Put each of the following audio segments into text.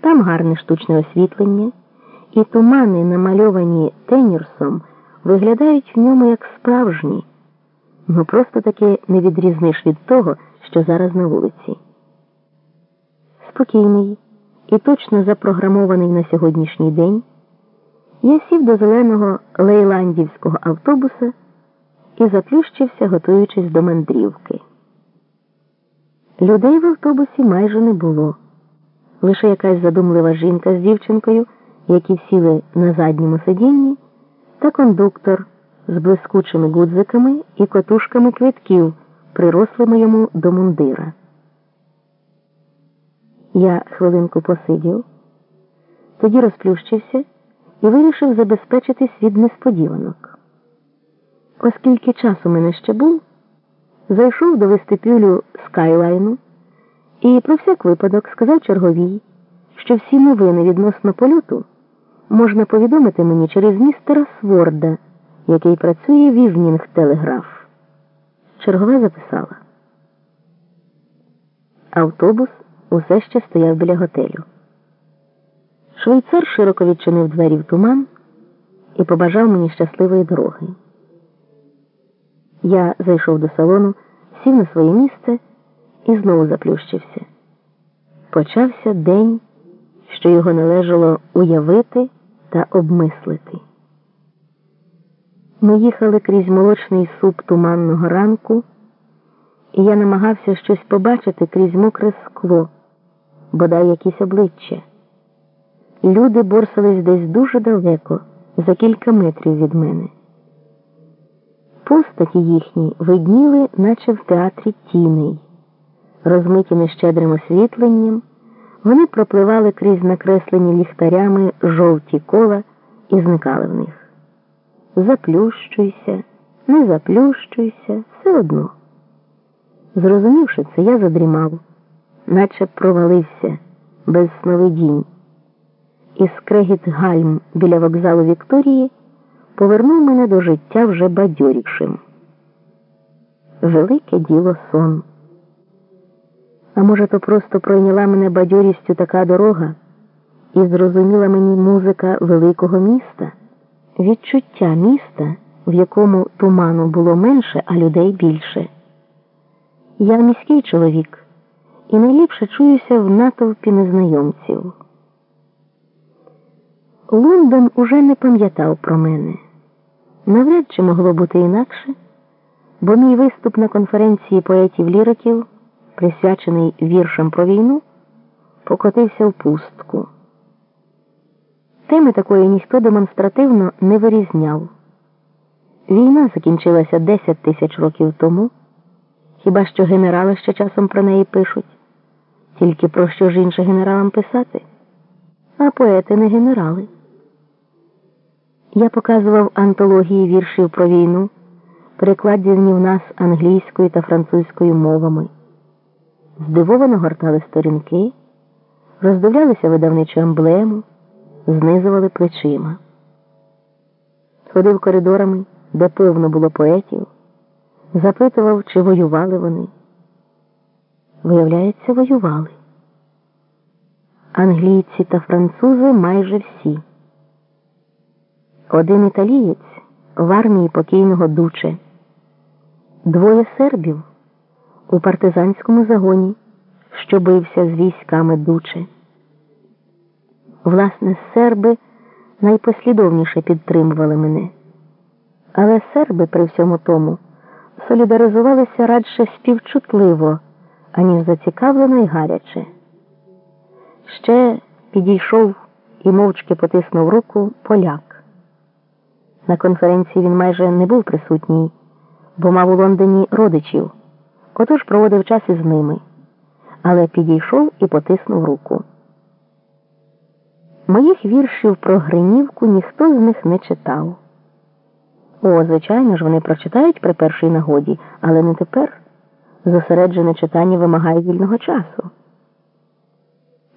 Там гарне штучне освітлення, і тумани, намальовані Тенірсом, виглядають в ньому як справжні, ну просто таки не відрізниш від того, що зараз на вулиці. Спокійний і точно запрограмований на сьогоднішній день, я сів до зеленого лейландівського автобуса і заплющився, готуючись до мандрівки. Людей в автобусі майже не було. Лише якась задумлива жінка з дівчинкою, які сіли на задньому сидінні, та кондуктор з блискучими гудзиками і котушками квитків, прирослими йому до мундира. Я хвилинку посидів, тоді розплющився і вирішив забезпечитись від несподіванок. Оскільки час у мене ще був, зайшов до вестипюлю скайлайну і про всяк випадок сказав черговій, що всі новини відносно польоту можна повідомити мені через містера Сворда, який працює в Івнінг Телеграф. Чергова записала. Автобус усе ще стояв біля готелю. Швейцар широко відчинив двері в туман і побажав мені щасливої дороги. Я зайшов до салону, сів на своє місце і знову заплющився. Почався день, що його належало уявити та обмислити. Ми їхали крізь молочний суп туманного ранку, і я намагався щось побачити крізь мокре скло, бодай якісь обличчя. Люди борсались десь дуже далеко, за кілька метрів від мене. Постаті їхні видніли, наче в театрі тіней. Розмиті нещедрим освітленням, вони пропливали крізь накреслені ліхтарями жовті кола і зникали в них. Заплющуйся, не заплющуйся, все одно. Зрозумівши це, я задрімав, наче провалився без сновидінь. І скрегіт гальм біля вокзалу Вікторії повернув мене до життя вже бадьорішим. Велике діло сон. А може, то просто пройняла мене бадьорістю така дорога і зрозуміла мені музика великого міста, відчуття міста, в якому туману було менше, а людей більше. Я міський чоловік і найліпше чуюся в натовпі незнайомців. Лондон уже не пам'ятав про мене. Навряд чи могло бути інакше, бо мій виступ на конференції поетів-ліриків, присвячений віршам про війну, покотився в пустку. Теми такої ніхто демонстративно не вирізняв. Війна закінчилася 10 тисяч років тому. Хіба що генерали ще часом про неї пишуть? Тільки про що ж інше генералам писати? А поети не генерали. Я показував антології віршів про війну, перекладені в нас англійською та французькою мовами. Здивовано гортали сторінки, роздивлялися видавничу емблему, знизували плечима. Ходив коридорами, де певно було поетів, запитував, чи воювали вони. Виявляється, воювали. Англійці та французи майже всі. Один італієць в армії покійного дуче, двоє сербів у партизанському загоні, що бився з військами дуче. Власне, серби найпослідовніше підтримували мене, але серби при всьому тому солідаризувалися радше співчутливо, аніж зацікавлено і гаряче. Ще підійшов і мовчки потиснув руку поляк. На конференції він майже не був присутній, бо мав у Лондоні родичів, отож проводив час із ними, але підійшов і потиснув руку. Моїх віршів про Гринівку ніхто з них не читав. О, звичайно ж, вони прочитають при першій нагоді, але не тепер. Зосереджене читання вимагає вільного часу.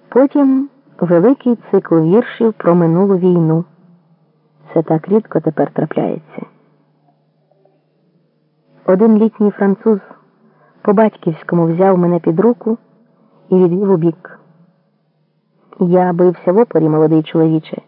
Потім великий цикл віршів про минулу війну. Це так рідко тепер трапляється. Один літній француз по батьківському взяв мене під руку і відвів у бік. Я бився в опорі, молодий чоловіче.